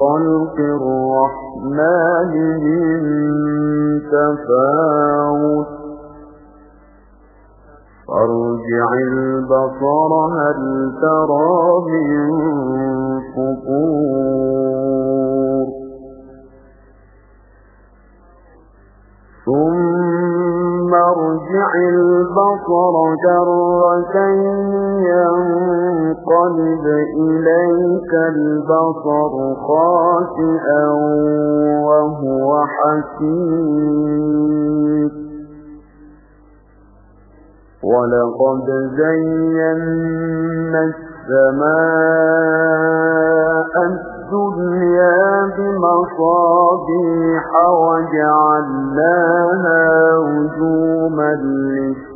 خلق الرحمن من تفاوت. فارجع البصر هل ترى من فطور؟ البصر كرتين ينقلب إليك البصر خاسئا وهو حسيب ولقد زينا السماء الدنيا بمصابيح وجعلناها رجوما للشياطين.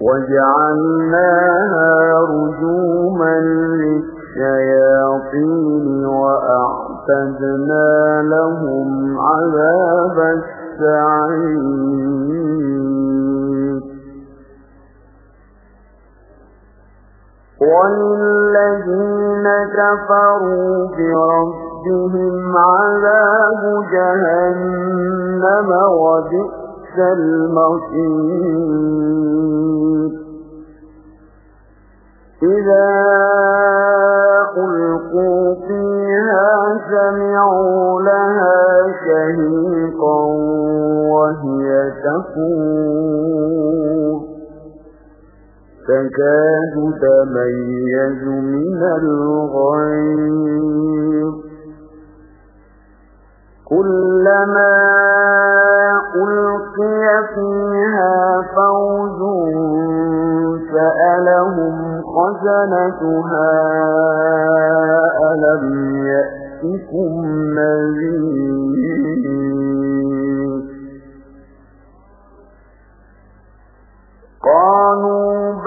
وجعلناها رجوما للشياطين وأعتدنا لهم عذاب السعير. وللذين كفروا بربهم عذاب جهنم وبئس المصير إذا ألقوا فيها سمعوا لها شهيقا وهي تفور تكاد تميز من الغيظ. كلما ألقي فيها فوز سألهم خزنتها ألم يأتكم نذير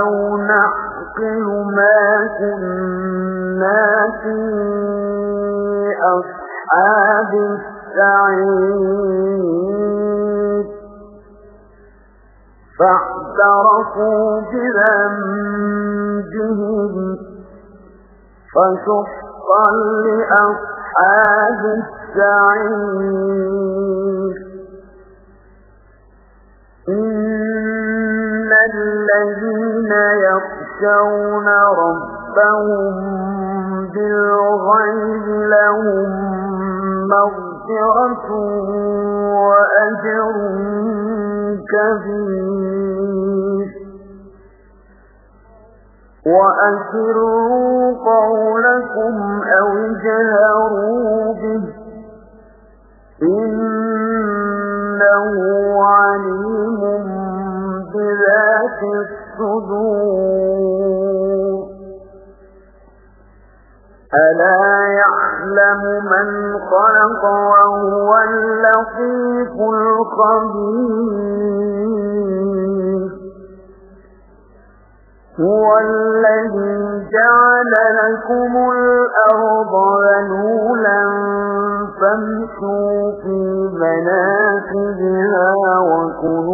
أو نعقل ما كنا في أصحاب السعير فاعترفوا بذنبهم فسحقا لأصحاب السعير يخشون ربهم بالغيب لهم مغفرة وأجر كبير. وأسروا قولكم أو اجهروا به. إنه عليم بذات الصدور. ألا يعلم من خلق وهو اللطيف الخبير؟ هو الذي جعل لكم الأرض ذنولا فامشوا في مناكبها وكلوا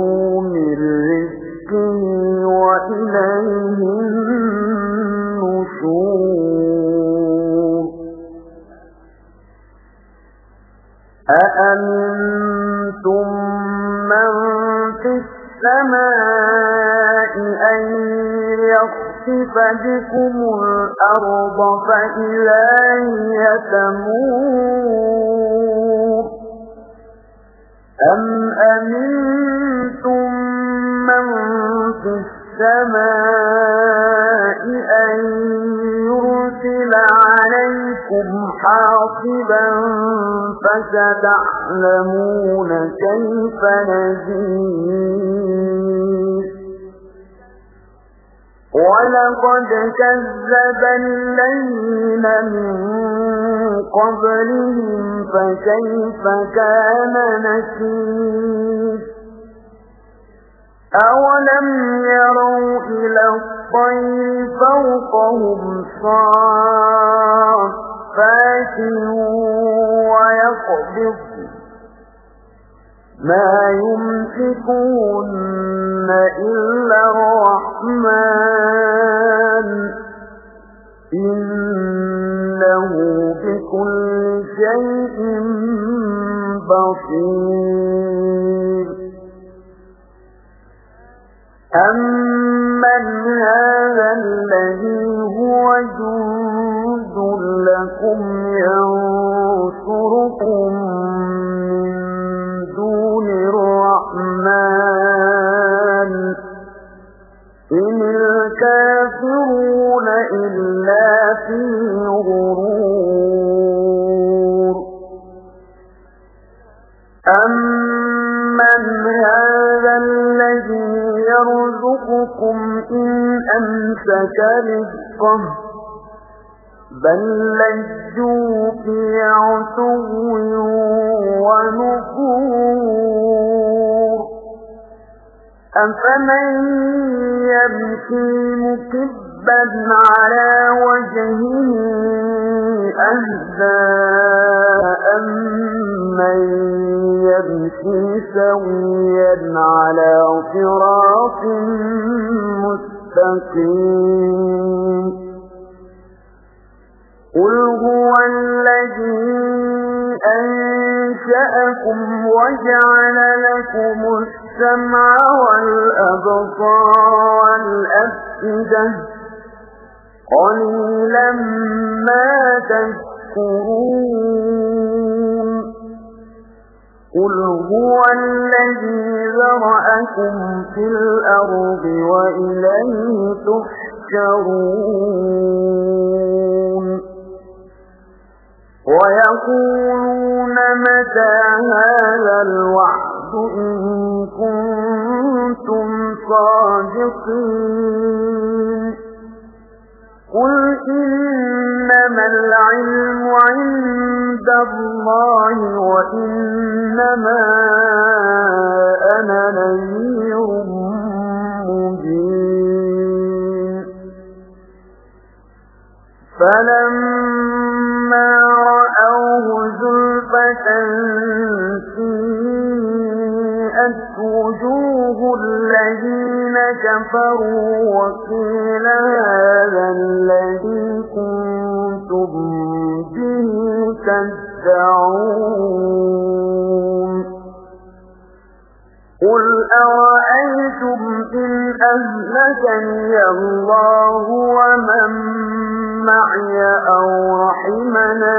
السماء أن يخسف بكم الأرض فإذا هي أم أمنتم من في السماء أن يرسل عليكم حاصبا فستعلمون كيف نزيد ولقد كذب الذين من قبلهم فكيف كان نكير. أولم يروا إلى الطير فوقهم صافات ويقبض ما يمسكون إلا الرحمن إنه بكل شيء بصير أمن هذا الذي هو جند لكم ينصركم الرحمن إن الكافرون إلا في غرور أمن هذا الذي يرزقكم إن أمسك رزقه بل لجوا في عتو ونفور أفمن يبكي مكبا على وجهه أهداء من يبكي سويا على صراط مستقيم قل هو الذي أنشأكم وجعل لكم السمع والأبصار والأفئدة قليلا ما تذكرون قل هو الذي ذرأكم في الأرض وإليه تحشرون ويقولون متى هذا الوعد إن كنتم صادقين قل إنما العلم عند الله وإنما سيئت وجوه الذين كفروا وقيل هذا الذي كنتم به تدعون قل أرأيتم إن أهلكني الله ومن معي أو رحمنا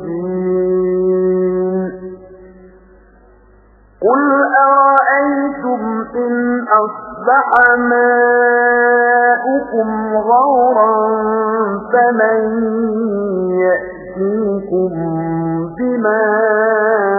أصبح ماؤكم غورا فمن يأتيكم بماء